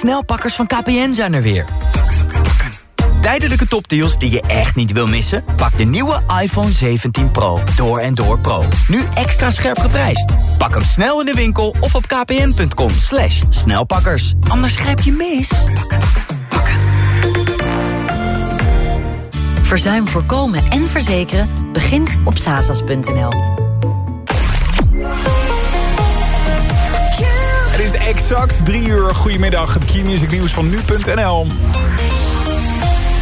snelpakkers van KPN zijn er weer. Tijdelijke topdeals die je echt niet wil missen? Pak de nieuwe iPhone 17 Pro. Door en door Pro. Nu extra scherp geprijsd. Pak hem snel in de winkel of op kpn.com slash snelpakkers. Anders grijp je mis. Verzuim voorkomen en verzekeren begint op sasas.nl. exact drie uur. Goedemiddag, het Key Nieuws van nu.nl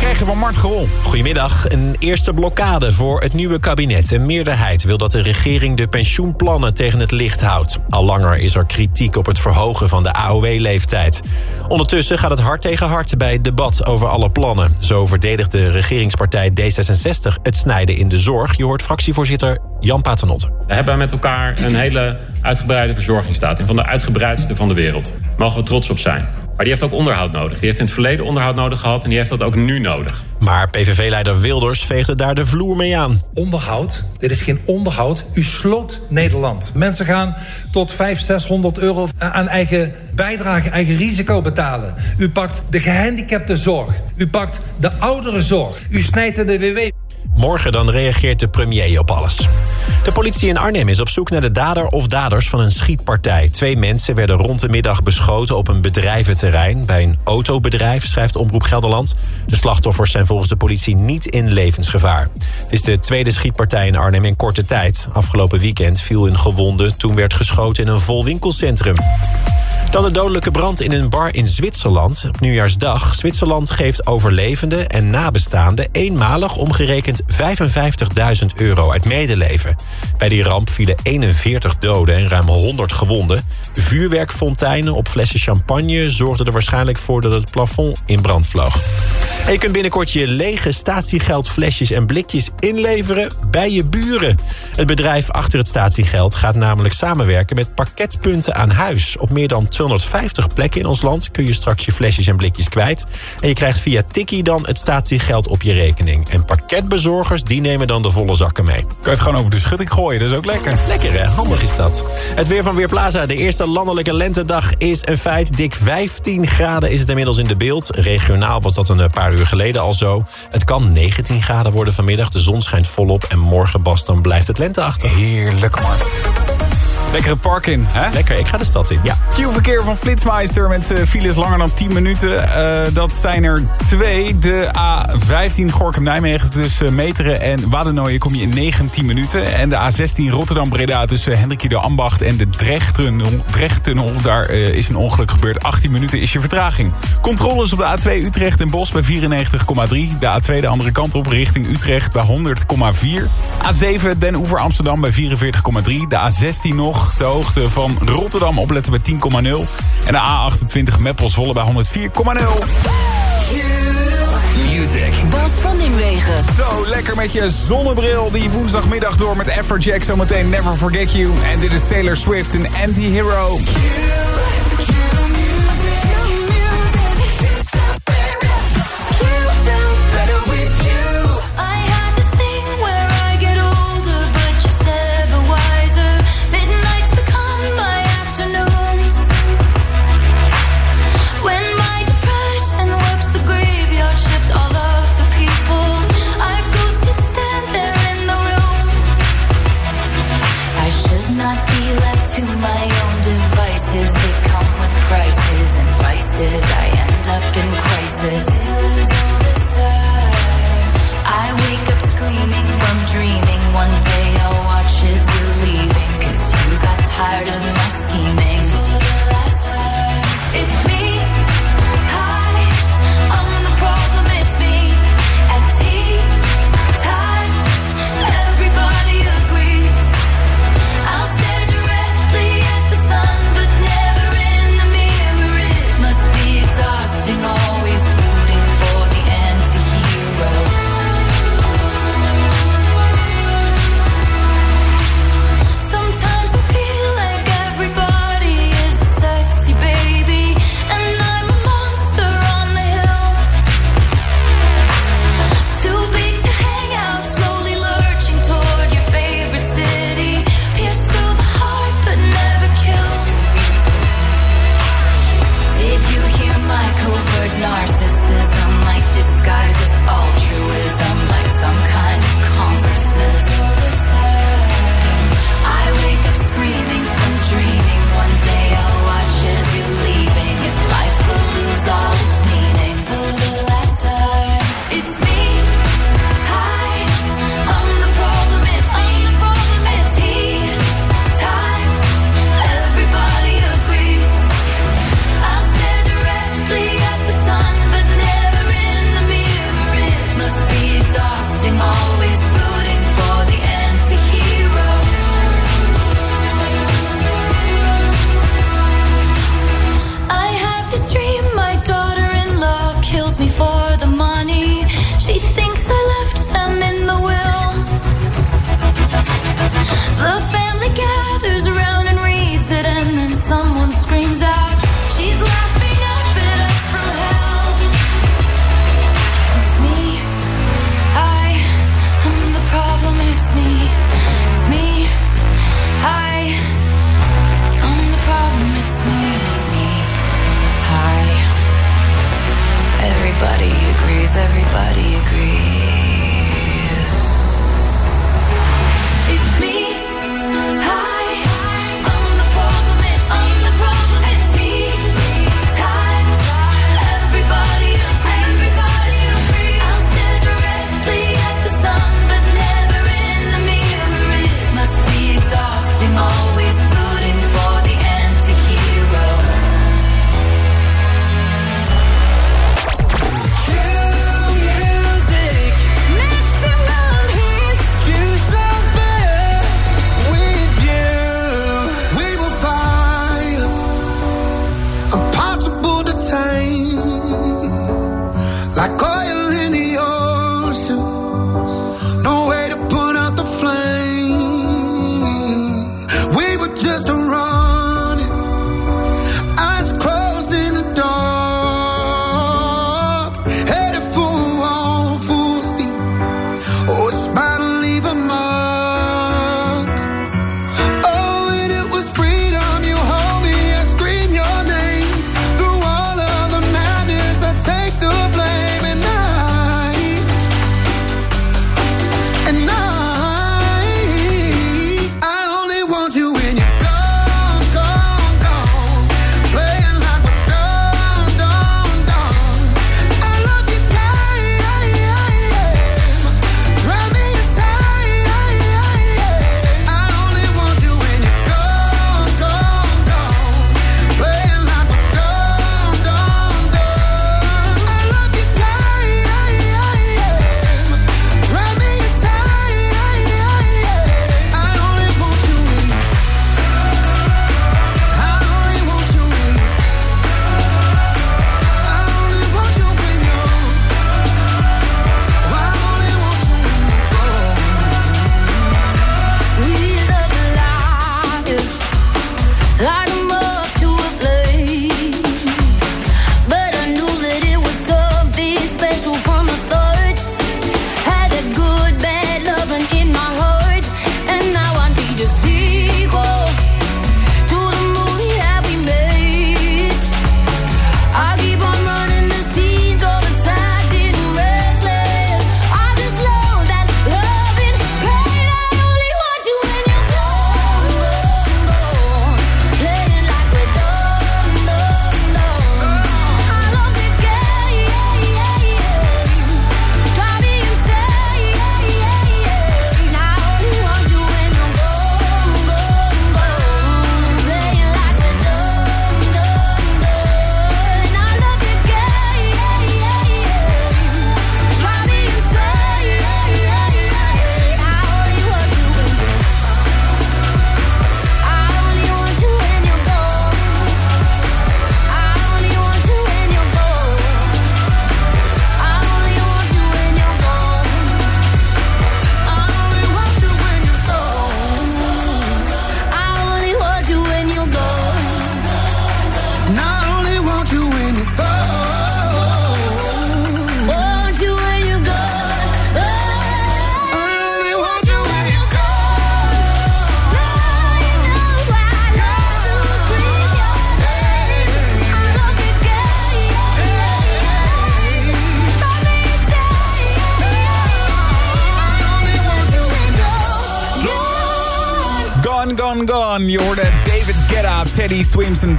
krijgen van Mart Gerol. Goedemiddag. Een eerste blokkade voor het nieuwe kabinet. Een meerderheid wil dat de regering de pensioenplannen tegen het licht houdt. Al langer is er kritiek op het verhogen van de AOW-leeftijd. Ondertussen gaat het hard tegen hard bij het debat over alle plannen. Zo verdedigt de regeringspartij D66 het snijden in de zorg. Je hoort fractievoorzitter Jan Paternotte. We hebben met elkaar een hele uitgebreide verzorgingsstaat. Een van de uitgebreidste van de wereld. Mogen we trots op zijn. Maar die heeft ook onderhoud nodig. Die heeft in het verleden onderhoud nodig gehad en die heeft dat ook nu nodig. Maar PVV-leider Wilders veegde daar de vloer mee aan. Onderhoud? Dit is geen onderhoud. U sloopt Nederland. Mensen gaan tot 500, 600 euro aan eigen bijdrage, eigen risico betalen. U pakt de gehandicaptenzorg. U pakt de ouderenzorg. U snijdt in de WW. Morgen dan reageert de premier op alles. De politie in Arnhem is op zoek naar de dader of daders van een schietpartij. Twee mensen werden rond de middag beschoten op een bedrijventerrein... bij een autobedrijf, schrijft Omroep Gelderland. De slachtoffers zijn volgens de politie niet in levensgevaar. Het is de tweede schietpartij in Arnhem in korte tijd. Afgelopen weekend viel een gewonde toen werd geschoten in een vol winkelcentrum. Dan de dodelijke brand in een bar in Zwitserland op nieuwjaarsdag. Zwitserland geeft overlevenden en nabestaanden eenmalig omgerekend 55.000 euro uit medeleven. Bij die ramp vielen 41 doden en ruim 100 gewonden. Vuurwerkfonteinen op flessen champagne zorgden er waarschijnlijk voor dat het plafond in brand vloog. En je kunt binnenkort je lege statiegeldflesjes en blikjes inleveren bij je buren. Het bedrijf achter het statiegeld gaat namelijk samenwerken met parketpunten aan huis. Op meer dan 250 plekken in ons land kun je straks je flesjes en blikjes kwijt. En je krijgt via Tikkie dan het statiegeld op je rekening. En pakketbezorgers die nemen dan de volle zakken mee. Kan je het gewoon over de schutting gooien, dat is ook lekker. Lekker hè, handig is dat. Het weer van Weerplaza, de eerste landelijke lentedag is een feit. Dik 15 graden is het inmiddels in de beeld. Regionaal was dat een paar uur geleden al zo. Het kan 19 graden worden vanmiddag. De zon schijnt volop en morgen, Bas, dan blijft het lente achter. Heerlijk, man. Lekker het park in, hè? Lekker, ik ga de stad in, ja. Q-verkeer van Flitsmeister met uh, files langer dan 10 minuten. Uh, dat zijn er twee. De A15 Gorkum-Nijmegen tussen Meteren en Waddenooien kom je in 19 minuten. En de A16 Rotterdam-Breda tussen Hendrikie de Ambacht en de Drechttunnel. Daar uh, is een ongeluk gebeurd. 18 minuten is je vertraging. Controles op de A2 Utrecht en Bos bij 94,3. De A2 de andere kant op richting Utrecht bij 100,4. A7 Den Oever Amsterdam bij 44,3. De A16 nog de hoogte van Rotterdam opletten bij 10,0. En de A28 Meppel Zwolle bij 104,0. Music. Bas van Nimwegen. Zo, lekker met je zonnebril die woensdagmiddag door met Afrojack. Zometeen Never Forget You. En dit is Taylor Swift, een anti-hero.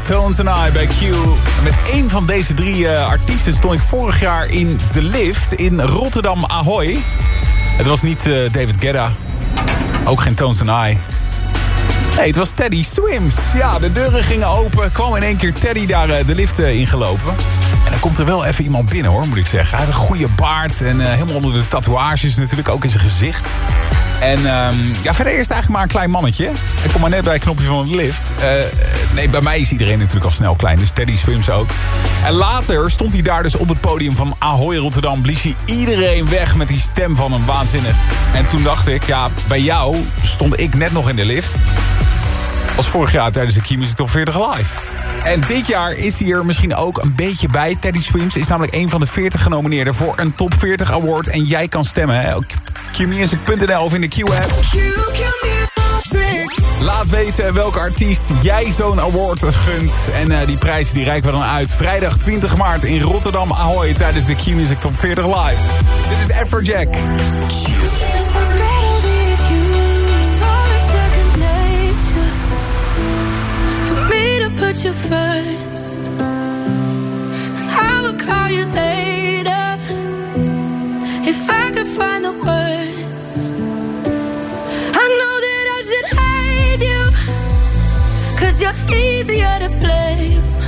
Tones and I bij Q. Met een van deze drie uh, artiesten stond ik vorig jaar in de lift in Rotterdam Ahoy. Het was niet uh, David Guetta, ook geen Tones and I. Nee, het was Teddy Swims. Ja, de deuren gingen open, kwam in één keer Teddy daar uh, de lift ingelopen. En dan komt er wel even iemand binnen hoor, moet ik zeggen. Hij heeft een goede baard en helemaal onder de tatoeages natuurlijk, ook in zijn gezicht. En um, ja, verder eerst eigenlijk maar een klein mannetje. Ik kom maar net bij het knopje van de lift. Uh, nee, bij mij is iedereen natuurlijk al snel klein. Dus Teddy Swims ook. En later stond hij daar dus op het podium van Ahoy Rotterdam. Blies hij iedereen weg met die stem van hem. Waanzinnig. En toen dacht ik, ja, bij jou stond ik net nog in de lift. Als vorig jaar tijdens de Key Music Top 40 Live. En dit jaar is hij er misschien ook een beetje bij. Teddy Swims is namelijk een van de 40 genomineerden voor een Top 40 Award. En jij kan stemmen. Hè? qmusic.nl of in de Q-app. Laat weten welke artiest jij zo'n award gunt. En uh, die prijzen die reiken we dan uit. Vrijdag 20 maart in Rotterdam Ahoy tijdens de Q-Music Top 40 Live. Dit is Afrojack. Put you first. I will call you later if I could find the words. I know that I should hate you, cause you're easier to blame.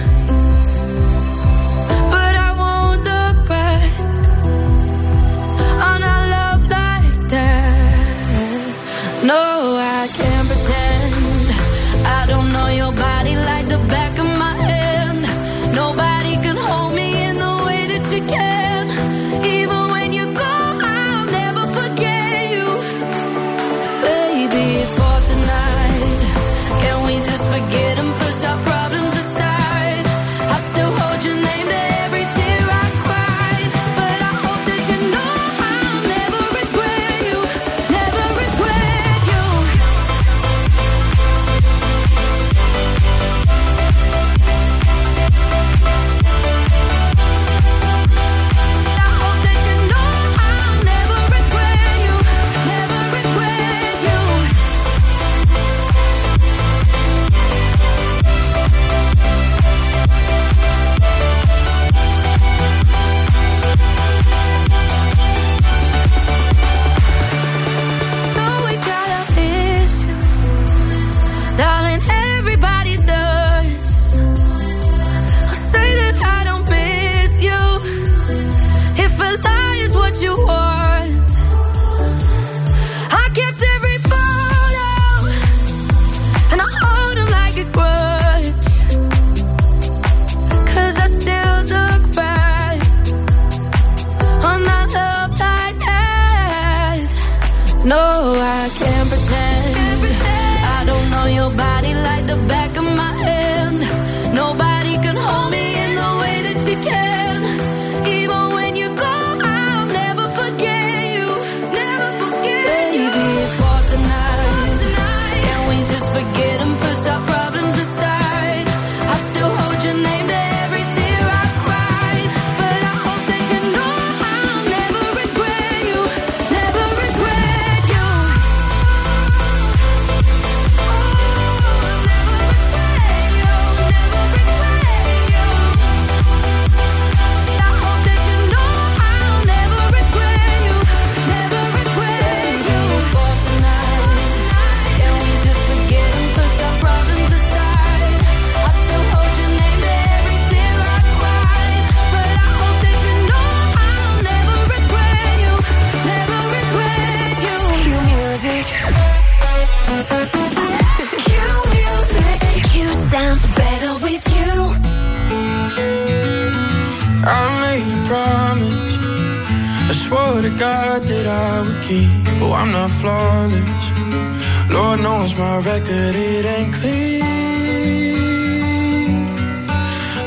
my record, it ain't clean.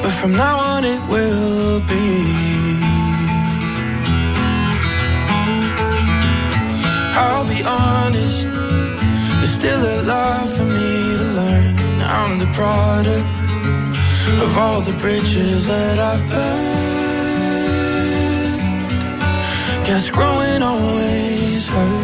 But from now on, it will be. I'll be honest, there's still a lot for me to learn. I'm the product of all the bridges that I've burned. Guess growing always hurts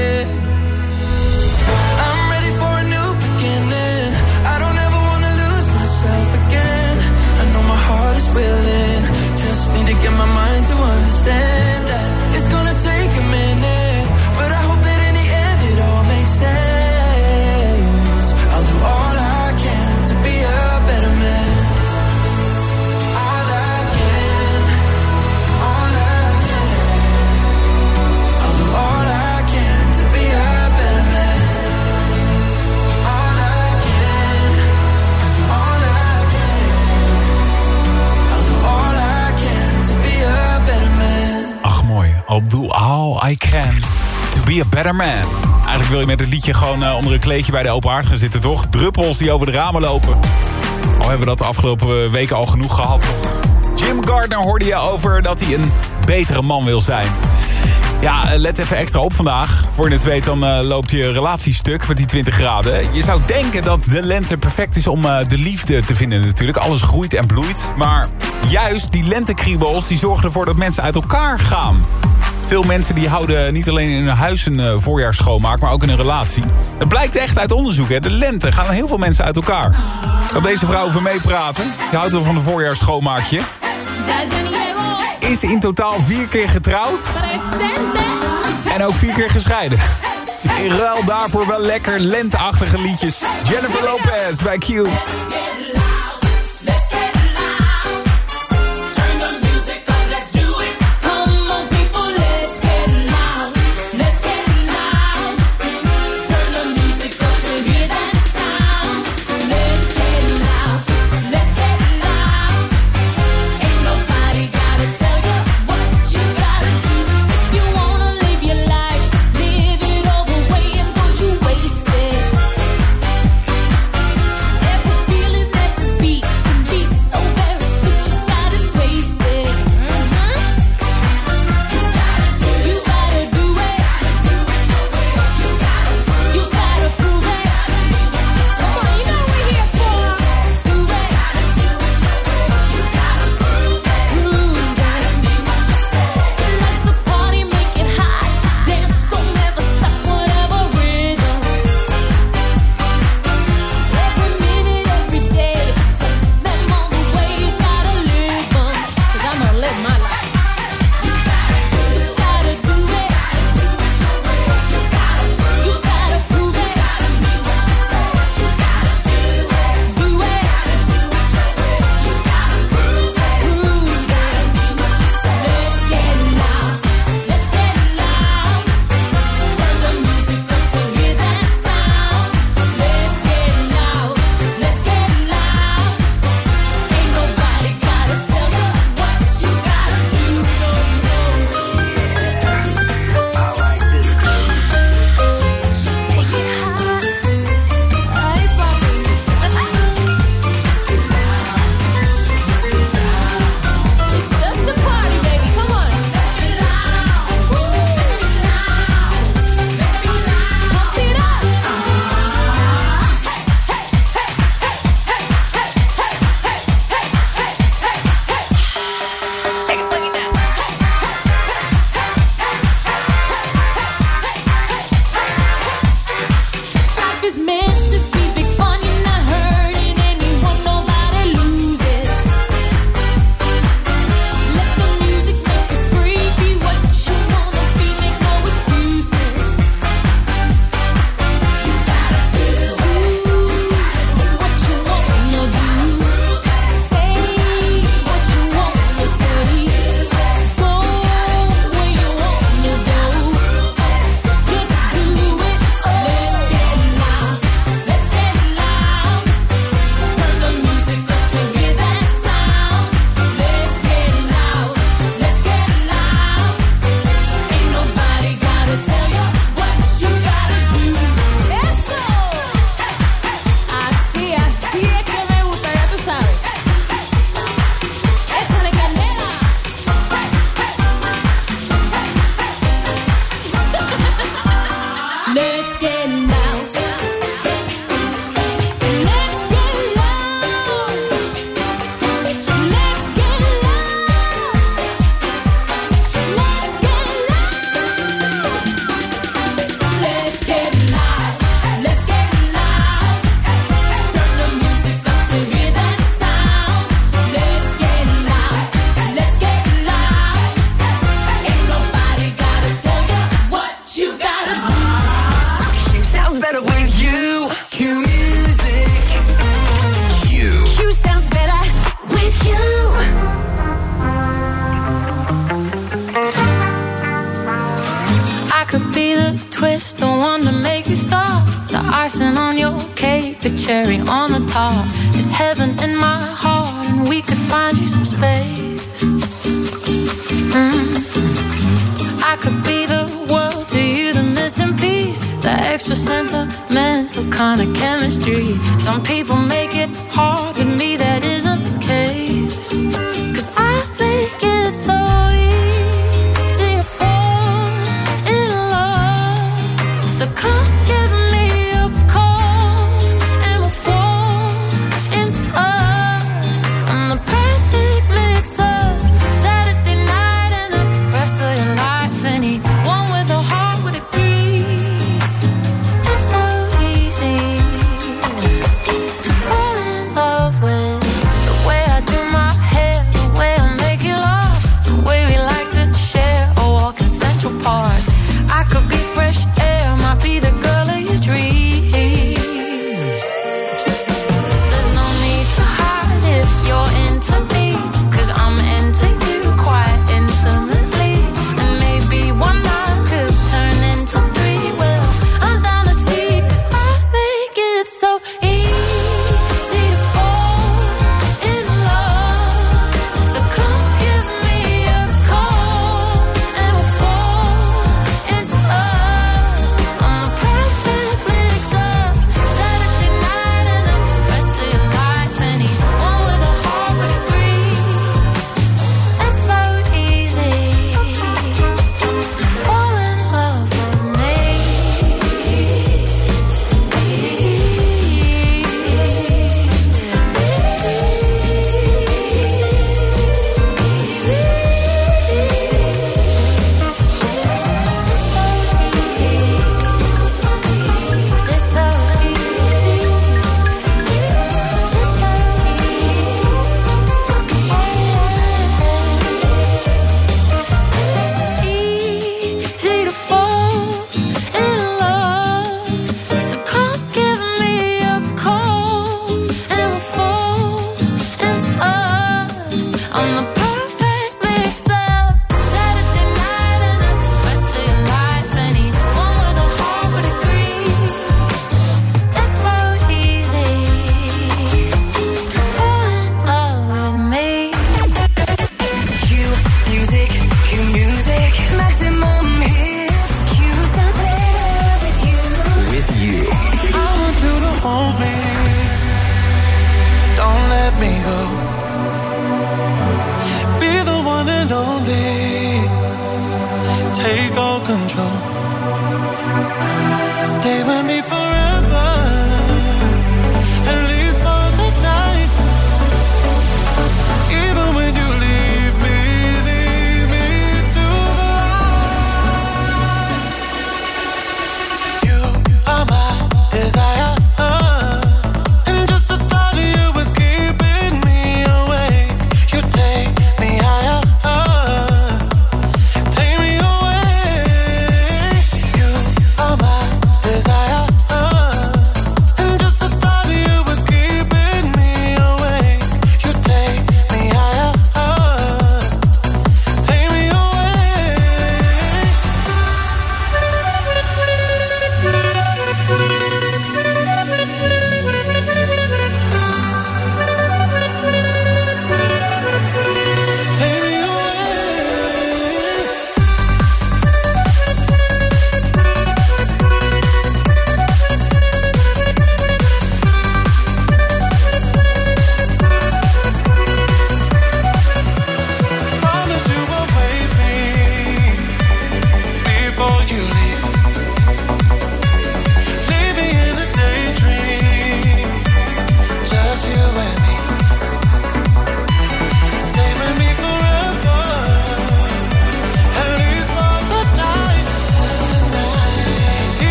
Get my mind to understand I can to be a better man. Eigenlijk wil je met het liedje gewoon eh, onder een kleedje bij de open haard gaan zitten, toch? Druppels die over de ramen lopen. Al hebben we dat de afgelopen weken al genoeg gehad. Jim Gardner hoorde je over dat hij een betere man wil zijn. Ja, eh, let even extra op vandaag. Voor je het weet, dan eh, loopt je relatie stuk met die 20 graden. Je zou denken dat de lente perfect is om eh, de liefde te vinden natuurlijk. Alles groeit en bloeit. Maar juist die lentekriebels die zorgen ervoor dat mensen uit elkaar gaan. Veel mensen die houden niet alleen in hun huis een uh, voorjaar schoonmaak, maar ook in een relatie. Het blijkt echt uit onderzoek. Hè. De lente gaan heel veel mensen uit elkaar. Kan deze vrouw over meepraten? Je houdt wel van een voorjaar schoonmaakje. Is in totaal vier keer getrouwd. En ook vier keer gescheiden. In ruil daarvoor wel lekker lenteachtige liedjes. Jennifer Lopez bij Q.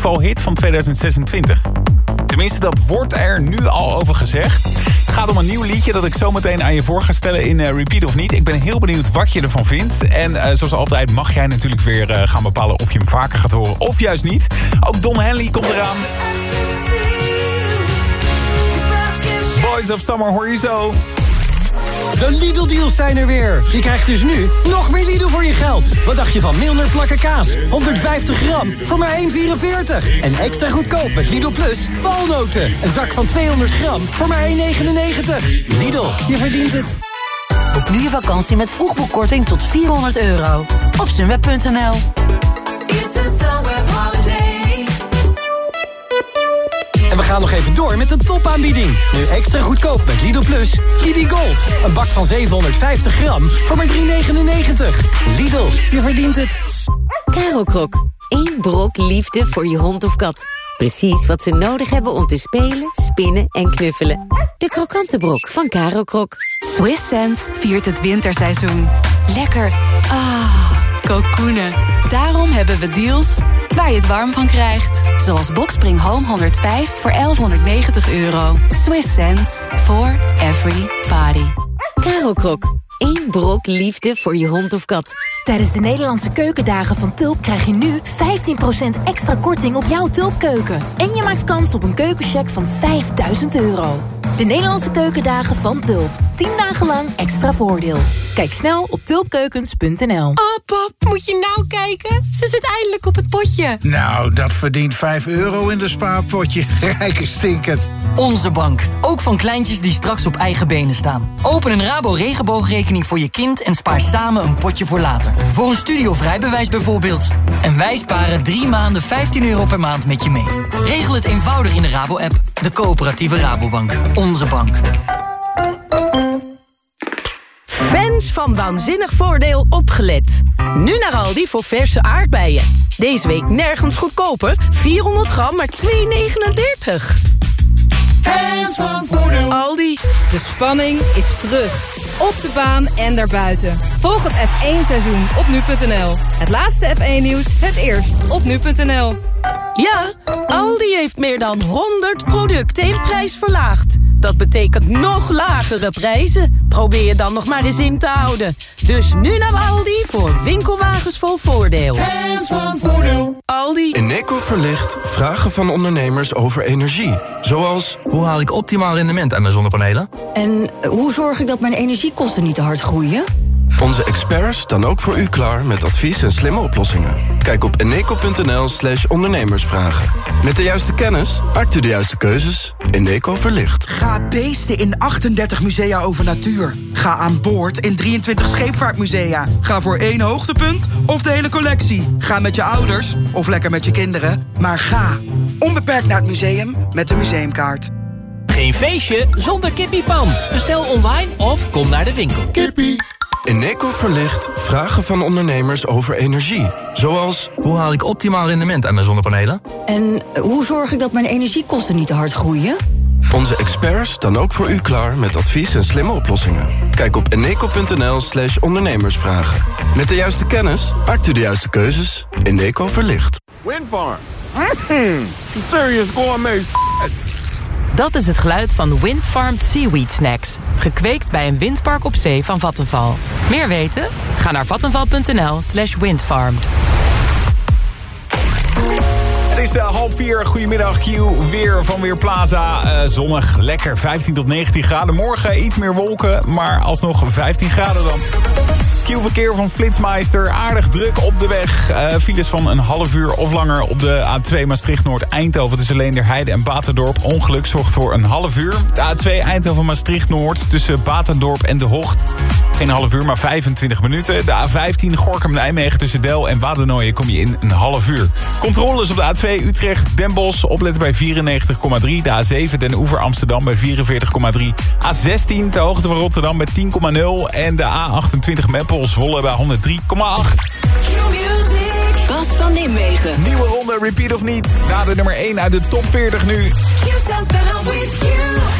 festivalhit van 2026. Tenminste, dat wordt er nu al over gezegd. Het gaat om een nieuw liedje dat ik zo meteen aan je voor ga stellen in uh, Repeat of Niet. Ik ben heel benieuwd wat je ervan vindt. En uh, zoals altijd mag jij natuurlijk weer uh, gaan bepalen of je hem vaker gaat horen of juist niet. Ook Don Henley komt eraan. Boys of Summer hoor je zo. De Lidl-deals zijn er weer. Je krijgt dus nu nog meer Lidl voor je geld. Wat dacht je van Milner plakken kaas? 150 gram voor maar 1,44. En extra goedkoop met Lidl Plus walnoten. Een zak van 200 gram voor maar 1,99. Lidl, je verdient het. Boek nu je vakantie met vroegboekkorting tot 400 euro. Op sunweb.nl we gaan nog even door met de topaanbieding. Nu extra goedkoop met Lidl Plus. Lidl Gold. Een bak van 750 gram voor maar 3,99. Lidl, je verdient het. Caro Krok. Eén brok liefde voor je hond of kat. Precies wat ze nodig hebben om te spelen, spinnen en knuffelen. De krokante brok van Caro Krok. Swiss Sense viert het winterseizoen. Lekker. Ah, kokoenen. Daarom hebben we deals waar je het warm van krijgt. Zoals Boxspring Home 105 voor 1190 euro. Swiss sense for every body. Caro Krok. Eén brok liefde voor je hond of kat. Tijdens de Nederlandse keukendagen van Tulp krijg je nu 15% extra korting op jouw Tulpkeuken. En je maakt kans op een keukencheck van 5000 euro. De Nederlandse keukendagen van Tulp. 10 dagen lang extra voordeel. Kijk snel op tulpkeukens.nl. Oh pap, moet je nou kijken? Ze zit eindelijk op het potje. Nou, dat verdient 5 euro in de spaarpotje. Rijke stinkend. Onze bank. Ook van kleintjes die straks op eigen benen staan. Open een Rabo regenboogrekening voor je kind en spaar samen een potje voor later. Voor een studiovrijbewijs bijvoorbeeld. En wij sparen drie maanden 15 euro per maand met je mee. Regel het eenvoudig in de Rabo-app. De coöperatieve Rabobank. Onze bank. Fans van Waanzinnig Voordeel opgelet. Nu naar Aldi voor verse aardbeien. Deze week nergens goedkoper. 400 gram, maar 2,39. Fans van Voordeel. Aldi, de spanning is terug. Op de baan en daarbuiten. Volg het F1-seizoen op nu.nl. Het laatste F1-nieuws, het eerst op nu.nl. Ja, Aldi heeft meer dan 100 producten in prijs verlaagd. Dat betekent nog lagere prijzen. Probeer je dan nog maar eens in te houden. Dus nu naar Aldi voor winkelwagens vol voordeel. Fans van Voordeel. Aldi. Eneco verlicht vragen van ondernemers over energie. Zoals, hoe haal ik optimaal rendement aan mijn zonnepanelen? En hoe zorg ik dat mijn energiekosten niet te hard groeien? Onze experts staan ook voor u klaar met advies en slimme oplossingen. Kijk op eneco.nl slash ondernemersvragen. Met de juiste kennis maakt u de juiste keuzes. Eneco verlicht. Ga beesten in 38 musea over natuur. Ga aan boord in 23 scheepvaartmusea. Ga voor één hoogtepunt of de hele collectie. Ga met je ouders of lekker met je kinderen. Maar ga onbeperkt naar het museum met de museumkaart. Geen feestje zonder kippiepan. Bestel online of kom naar de winkel. Kippie. Eneco verlicht vragen van ondernemers over energie. Zoals, hoe haal ik optimaal rendement aan mijn zonnepanelen? En hoe zorg ik dat mijn energiekosten niet te hard groeien? Onze experts staan ook voor u klaar met advies en slimme oplossingen. Kijk op eneco.nl slash ondernemersvragen. Met de juiste kennis maakt u de juiste keuzes. Eneco verlicht. Windfarm. Mm, serious gourmet Dat is het geluid van Windfarmed Seaweed Snacks. Gekweekt bij een windpark op zee van Vattenval. Meer weten? Ga naar vattenval.nl slash windfarmed. Het is uh, half vier. Goedemiddag, Q. Weer van Weerplaza. Uh, zonnig, lekker. 15 tot 19 graden. Morgen iets meer wolken, maar alsnog 15 graden dan. Q-verkeer van Flitsmeister. Aardig druk op de weg. Uh, files van een half uur of langer op de A2 Maastricht-Noord-Eindhoven... tussen Leenderheide en Batendorp. Ongeluk zorgt voor een half uur. De A2 Eindhoven-Maastricht-Noord tussen Batendorp en De Hocht. Geen half uur, maar 25 minuten. De A15 Gorkum-Nijmegen tussen Del en Wadernooien kom je in een half uur. Controles op de A2 Utrecht-Den Bosch. Opletten bij 94,3. De A7 Den Oever Amsterdam bij 44,3. A16 de hoogte van Rotterdam bij 10,0. En de A28 Meppel Zwolle bij 103,8. Bas van Nimwegen. Nieuwe ronde, repeat of niet. Na de nummer 1 uit de top 40 nu. You.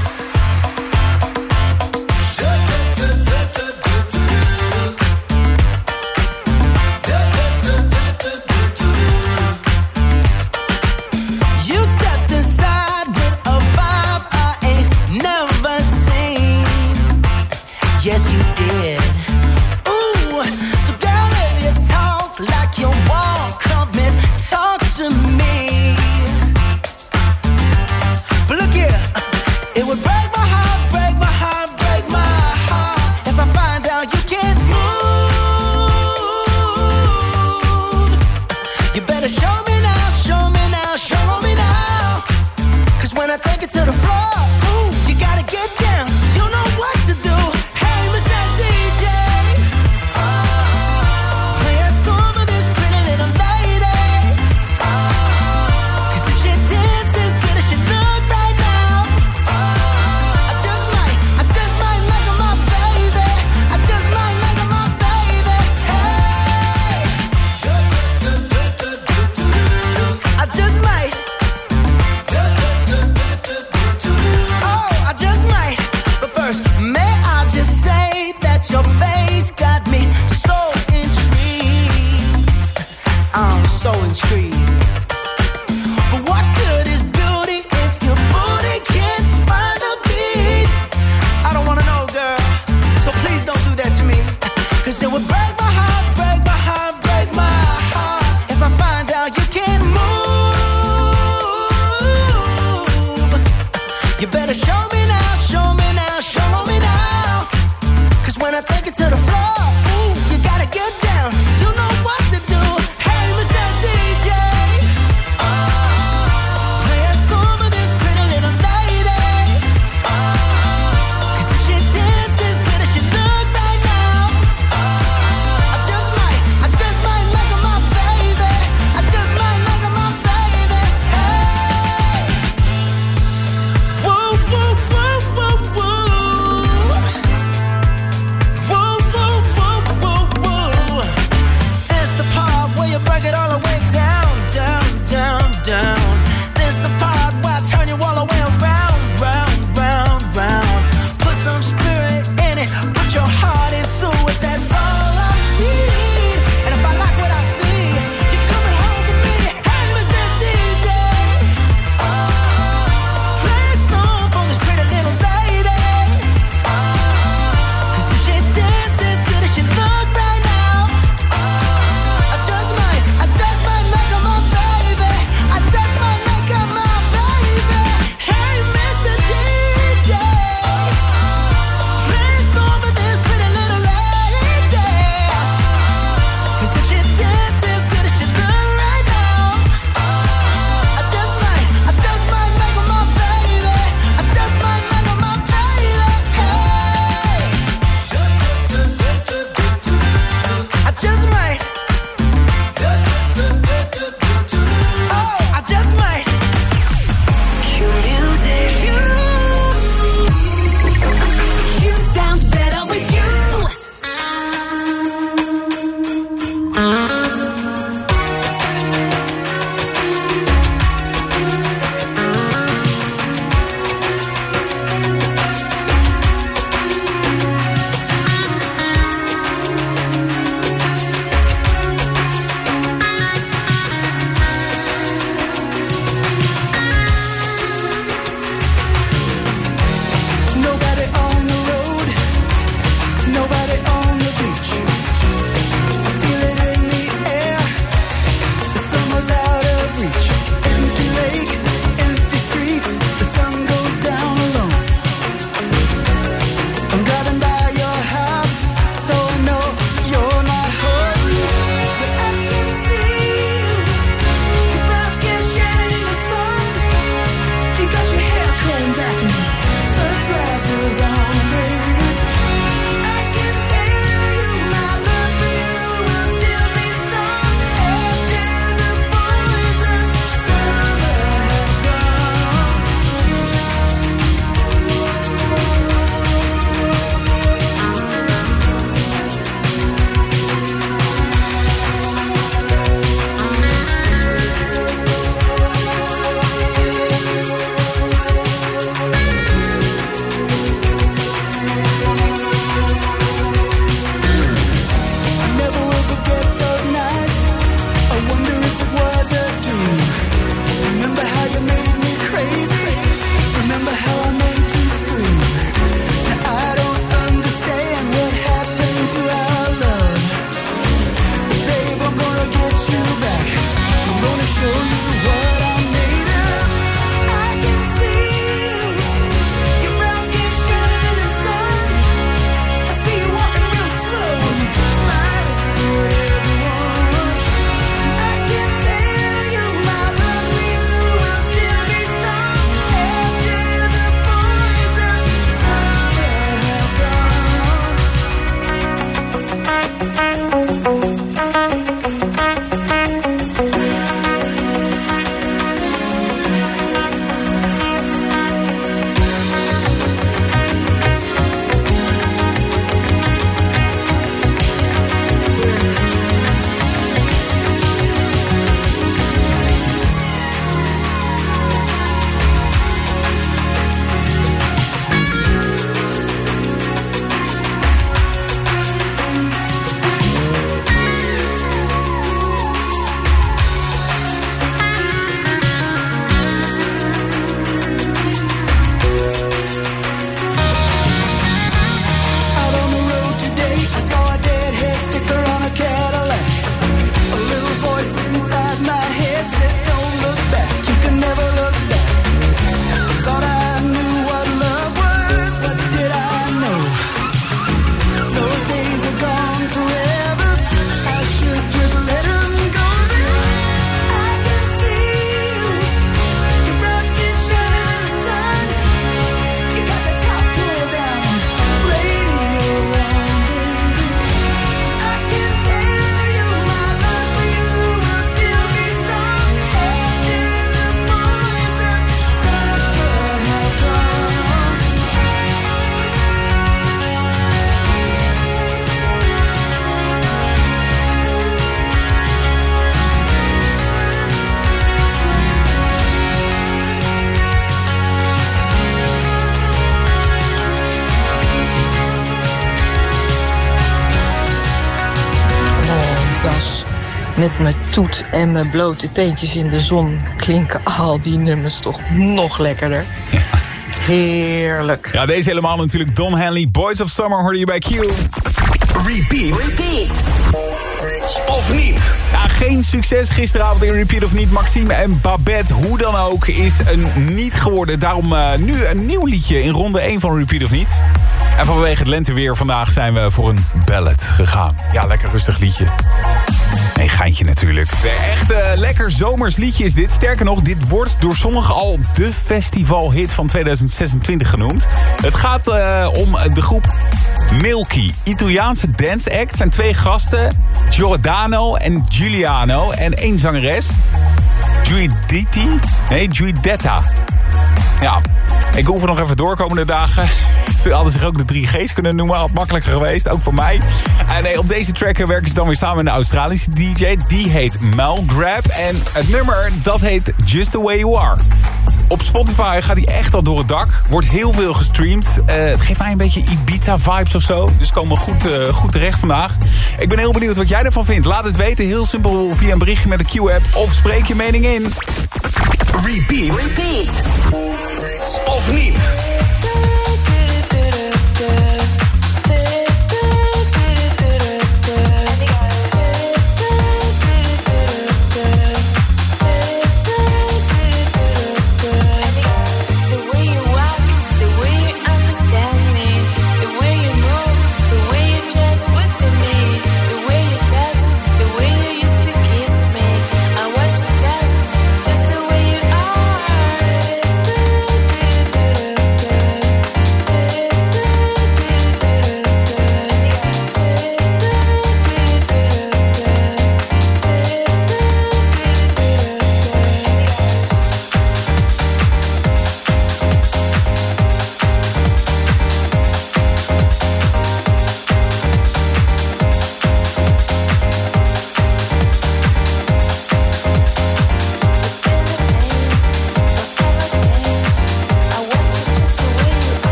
Met mijn toet en mijn blote teentjes in de zon klinken al die nummers toch nog lekkerder. Heerlijk. Ja, deze helemaal natuurlijk. Don Henley, Boys of Summer, hoorde je bij Q. Repeat. Repeat. Of niet? Ja, geen succes gisteravond in Repeat of niet. Maxime en Babette, hoe dan ook, is een niet geworden. Daarom uh, nu een nieuw liedje in ronde 1 van Repeat of niet. En vanwege het lenteweer vandaag zijn we voor een ballad gegaan. Ja, lekker rustig liedje. Nee, geintje natuurlijk. Echt uh, lekker zomers liedje is dit. Sterker nog, dit wordt door sommigen al de festivalhit van 2026 genoemd. Het gaat uh, om de groep Milky. Italiaanse dance act zijn twee gasten. Giordano en Giuliano. En één zangeres. Giuditti? Nee, Giudetta. Ja, ik hoef er nog even doorkomende dagen. Ze hadden zich ook de 3G's kunnen noemen. Had makkelijker geweest, ook voor mij. En nee, op deze track werken ze dan weer samen met een Australische DJ. Die heet Mel Grab. En het nummer, dat heet Just The Way You Are. Op Spotify gaat hij echt al door het dak. Wordt heel veel gestreamd. Uh, het geeft mij een beetje Ibiza-vibes of zo. Dus komen we goed, uh, goed terecht vandaag. Ik ben heel benieuwd wat jij ervan vindt. Laat het weten, heel simpel via een berichtje met de Q-app. Of spreek je mening in. Repeat. Of niet.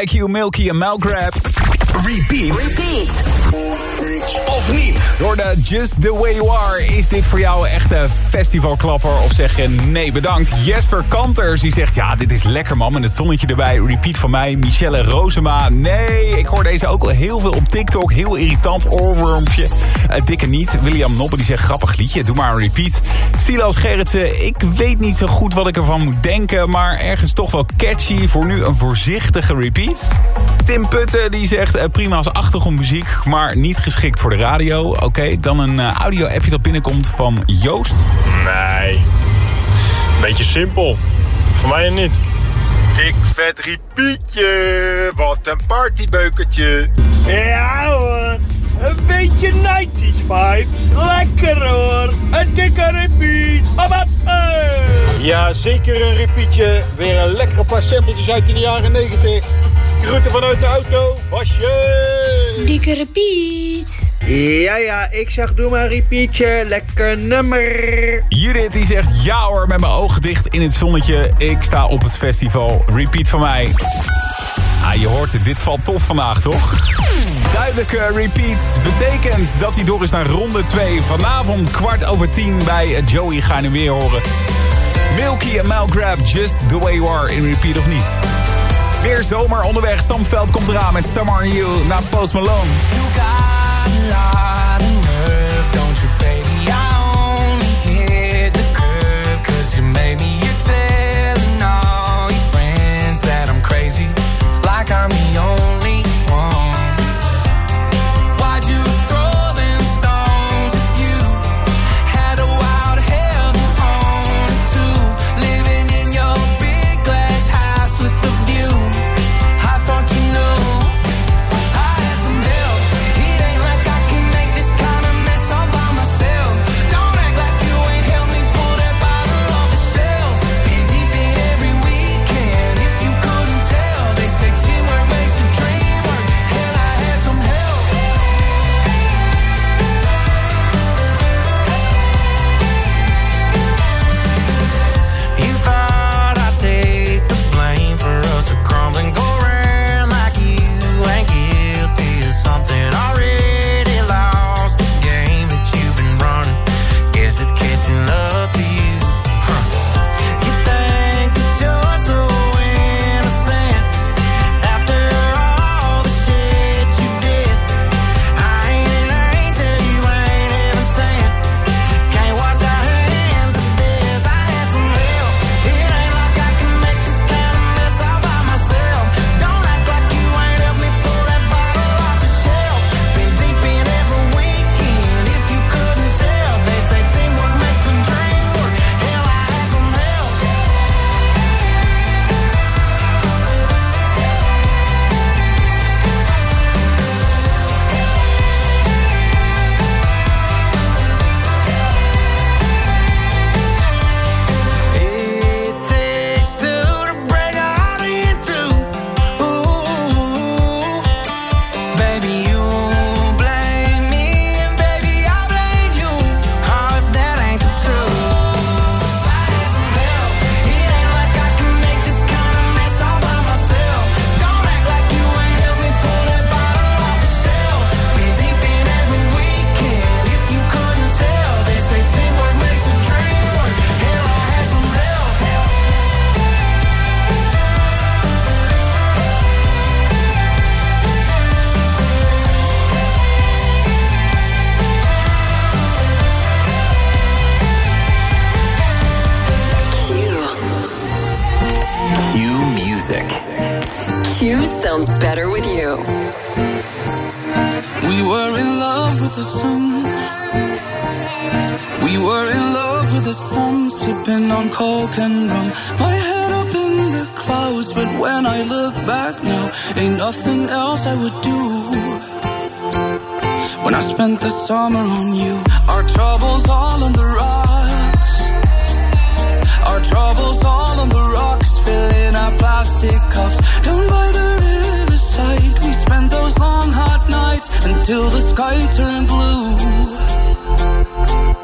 Muziek bij Q Milky en Malgrab. Repeat. Repeat. Door de Just The Way You Are. Is dit voor jou echt een festivalklapper? Of zeg je nee bedankt? Jesper Kanters die zegt ja dit is lekker man. Met het zonnetje erbij. Repeat van mij. Michelle Rosema. Nee, ik hoor deze ook al heel veel op TikTok. Heel irritant. Oorwormpje. Uh, dikke niet. William Nobbe die zegt grappig liedje. Doe maar een repeat. Silas Gerritsen. Ik weet niet zo goed wat ik ervan moet denken. Maar ergens toch wel catchy. Voor nu een voorzichtige repeat. Tim Putten die zegt uh, prima als achtergrondmuziek. Maar niet geschikt voor de radio. Oké, okay, dan een uh, audio-appje dat binnenkomt van Joost. Nee. Beetje simpel. Voor mij niet. Dik vet repeatje. Wat een partybeukertje. Ja hoor. Een beetje 90s vibes. Lekker hoor. Een dikke repeat. Hop, hop, hey. Ja, zeker een repeatje. Weer een lekkere paar sampletjes uit in de jaren 90. Groeten vanuit de auto. Wasje! Dikke repeat. Ja, ja, ik zeg doe maar een repeatje. Lekker nummer. Judith die zegt ja hoor, met mijn ogen dicht in het zonnetje. Ik sta op het festival. Repeat van mij. Ah, je hoort het, dit valt tof vandaag, toch? Duidelijke repeat betekent dat hij door is naar ronde 2. Vanavond kwart over tien bij Joey ga je nu weer horen. Milky en Mel Grab, just the way you are in repeat of niet. Weer zomer onderweg, Stamveld komt eraan met Summer on You naar Post Malone. You got a nerve, don't you, baby? I only hit the curb 'cause you made me. You're telling all your friends that I'm crazy, like I'm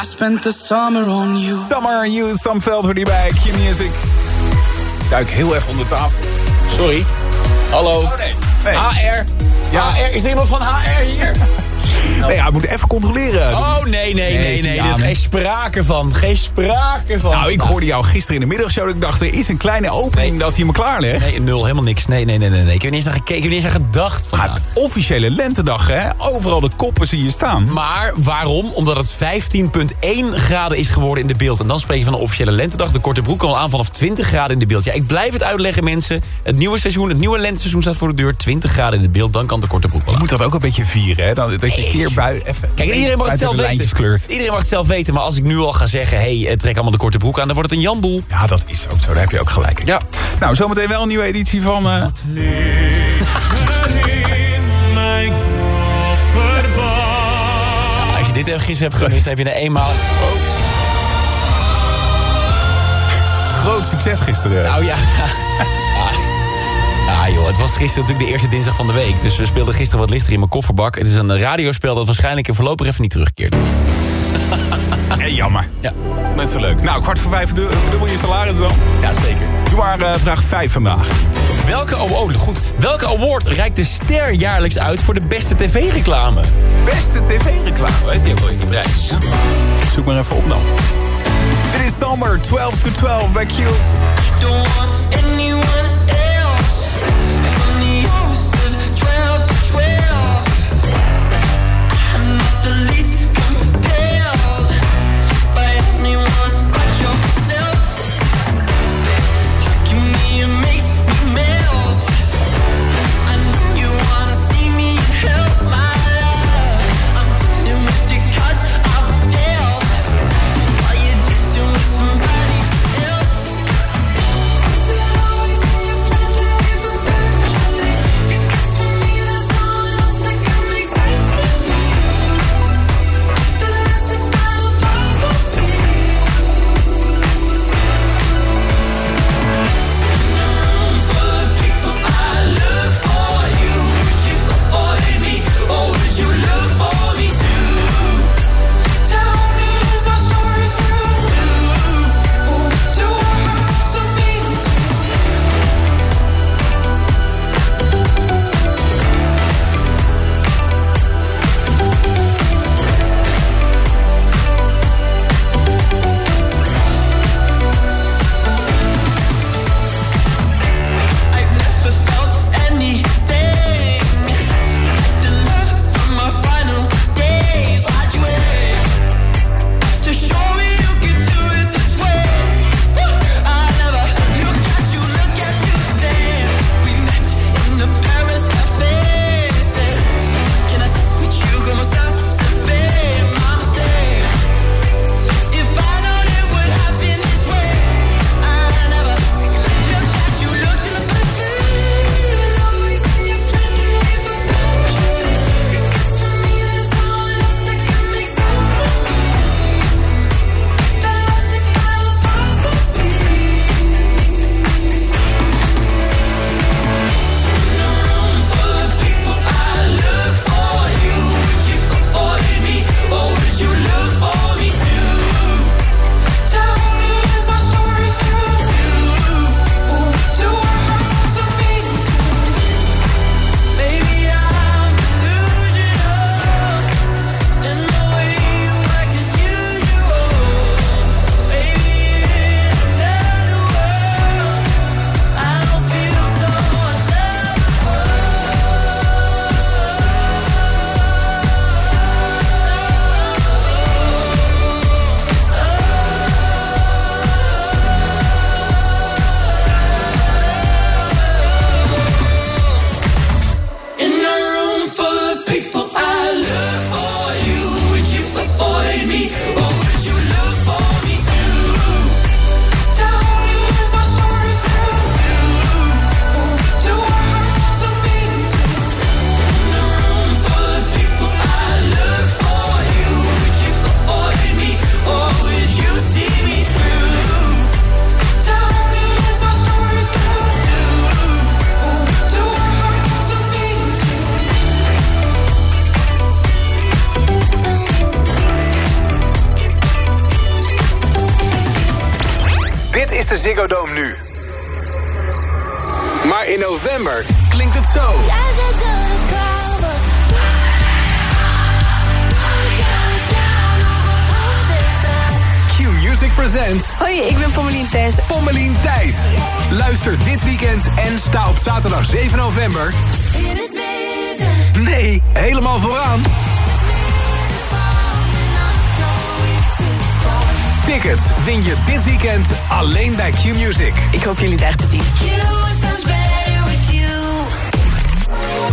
I spent the summer on you. Summer You, Sam Veld hoor die bij Q-Music. Duik heel even onder tafel. Sorry. Hallo. Oh nee. nee. HR. Ja. HR. Is er iemand van HR hier? Nee, ja, ik moet even controleren. Oh, nee, nee, nee, nee. Er is aan. geen sprake van. Geen sprake van. Nou, ik hoorde jou gisteren in de middagshow. dat Ik dacht, er is een kleine opening dat hij me klaarlegt. Nee, nul, helemaal niks. Nee, nee, nee, nee. nee. Ik heb niet eens naar gekeken. Ik heb niet eens aan gedacht. Vandaag. officiële lentedag, hè? Overal de koppen zie je staan. Maar waarom? Omdat het 15,1 graden is geworden in de beeld. En dan spreek je van een officiële lentedag. De korte broek kan al aan vanaf 20 graden in de beeld. Ja, ik blijf het uitleggen, mensen. Het nieuwe seizoen, het nieuwe lenteseizoen staat voor de deur. 20 graden in de beeld, dan kan de korte broek wel Je aan. moet dat ook een beetje vieren, hè? Dan, dat je een even Kijk, iedereen mag het zelf weten. kleurt. Iedereen mag het zelf weten. Maar als ik nu al ga zeggen, hey, eh, trek allemaal de korte broek aan... dan wordt het een janboel. Ja, dat is ook zo. Daar heb je ook gelijk in. Ja. Nou, zometeen wel een nieuwe editie van... eh, Als je dit even gisteren hebt gemist, heb je er eenmaal... groot succes gisteren. Nou ja. Ah joh, het was gisteren natuurlijk de eerste dinsdag van de week. Dus we speelden gisteren wat lichter in mijn kofferbak. Het is een radiospel dat waarschijnlijk voorlopig even niet terugkeert. Eh, jammer. Ja. Net zo leuk. Nou, kwart voor vijf verdu- verdubbel je salaris dan. Ja, zeker. Doe maar eh, vraag 5 vandaag. Welke, oh, oh, goed. Welke award reikt de ster jaarlijks uit voor de beste tv-reclame? Beste tv-reclame. Weet je ook wel in die prijs? Zoek maar even op dan. Dit is Summer, 12 to 12 bij Q.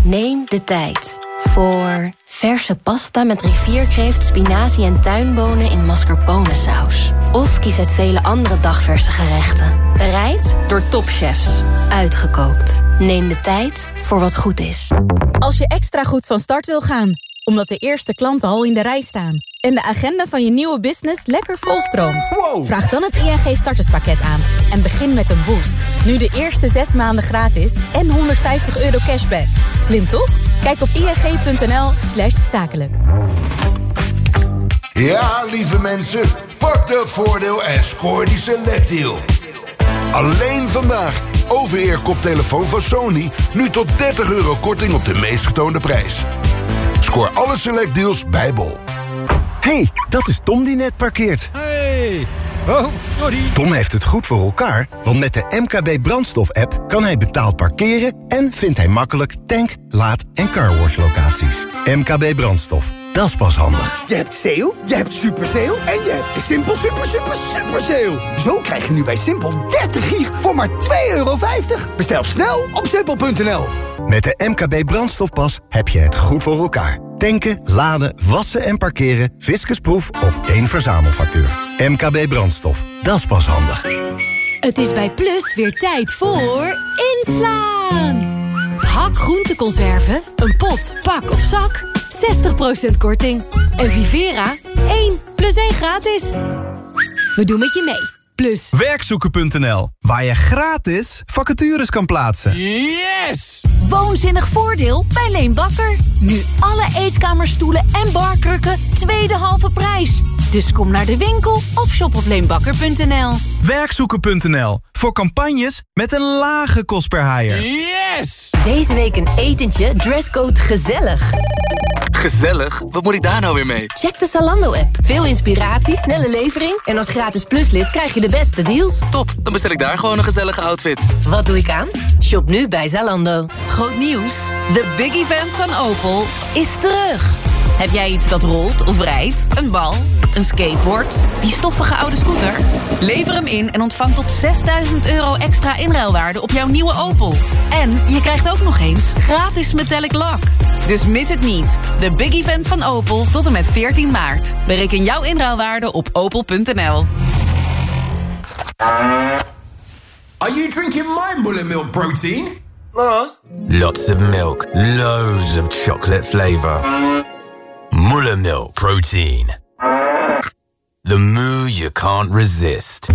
Neem de tijd voor verse pasta met rivierkreeft, spinazie en tuinbonen in mascarpone saus. Of kies uit vele andere dagverse gerechten. Bereid door topchefs. Uitgekookt. Neem de tijd voor wat goed is. Als je extra goed van start wil gaan, omdat de eerste klanten al in de rij staan... en de agenda van je nieuwe business lekker volstroomt... vraag dan het ING starterspakket aan en begin met een boost. Nu de eerste zes maanden gratis en 150 euro cashback. Slim toch? Kijk op ing.nl slash zakelijk. Ja, lieve mensen, pak dat voordeel en scoor die selectdeal. Alleen vandaag. Over koptelefoon van Sony. Nu tot 30 euro korting op de meest getoonde prijs. Scoor alle selectdeals bij Bol. Hey, dat is Tom die net parkeert. Hey. Oh, sorry. Tom heeft het goed voor elkaar, want met de MKB brandstof-app... kan hij betaald parkeren en vindt hij makkelijk tank, laad- en carwash-locaties. MKB brandstof, dat is pas handig. Je hebt sale, je hebt super sale en je hebt de Simpel super super super sale. Zo krijg je nu bij Simpel 30 gig voor maar 2,50 euro. Bestel snel op simpel.nl. Met de MKB brandstofpas heb je het goed voor elkaar. Tanken, laden, wassen en parkeren. Fiscusproef op één verzamelfactuur. MKB brandstof, dat is pas handig. Het is bij Plus weer tijd voor inslaan. Hak groenteconserven, een pot, pak of zak, 60% korting. En Vivera, 1 plus 1 gratis. We doen met je mee. Plus. Werkzoeken.nl, waar je gratis vacatures kan plaatsen. Yes! Woonzinnig voordeel bij Leen Bakker. Nu alle eetkamerstoelen en barkrukken tweede halve prijs. Dus kom naar de winkel of shop op leenbakker.nl. Werkzoeken.nl, voor campagnes met een lage kost per haaier. Yes! Deze week een etentje, dresscode gezellig. Gezellig? Wat moet ik daar nou weer mee? Check de Zalando-app. Veel inspiratie, snelle levering... en als gratis pluslid krijg je de beste deals. Top, dan bestel ik daar gewoon een gezellige outfit. Wat doe ik aan? Shop nu bij Zalando. Groot nieuws. De big event van Opel is terug. Heb jij iets dat rolt of rijdt? Een bal? Een skateboard? Die stoffige oude scooter? Lever hem in en ontvang tot 6000 euro extra inruilwaarde op jouw nieuwe Opel. En je krijgt ook nog eens gratis metallic lak. Dus mis het niet. De big event van Opel tot en met 14 maart. Bereken jouw inruilwaarde op opel.nl. Are you drinking my mullet milk protein? Nah. Lots of milk, loads of chocolate flavor. Muller milk protein. The moo you can't resist.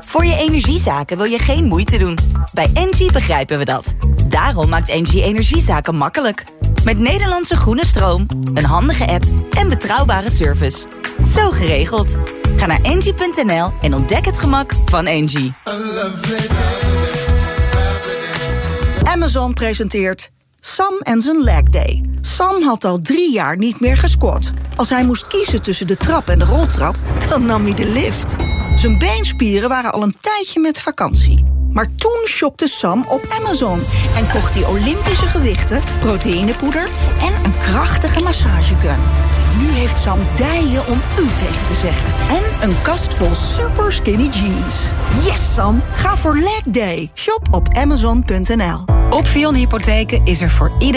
Voor je energiezaken wil je geen moeite doen. Bij Engie begrijpen we dat. Daarom maakt Engie energiezaken makkelijk. Met Nederlandse groene stroom, een handige app en betrouwbare service. Zo geregeld. Ga naar engie.nl en ontdek het gemak van Engie. Amazon presenteert Sam en zijn leg day. Sam had al drie jaar niet meer gesquat. Als hij moest kiezen tussen de trap en de roltrap, dan nam hij de lift. Zijn beenspieren waren al een tijdje met vakantie. Maar toen shopte Sam op Amazon en kocht hij Olympische gewichten, proteïnepoeder en een krachtige massagegun. Nu heeft Sam dijen om u tegen te zeggen. En een kast vol super skinny jeans. Yes, Sam, ga voor leg day. Shop op amazon.nl. Opvion Hypotheken is er voor iedereen.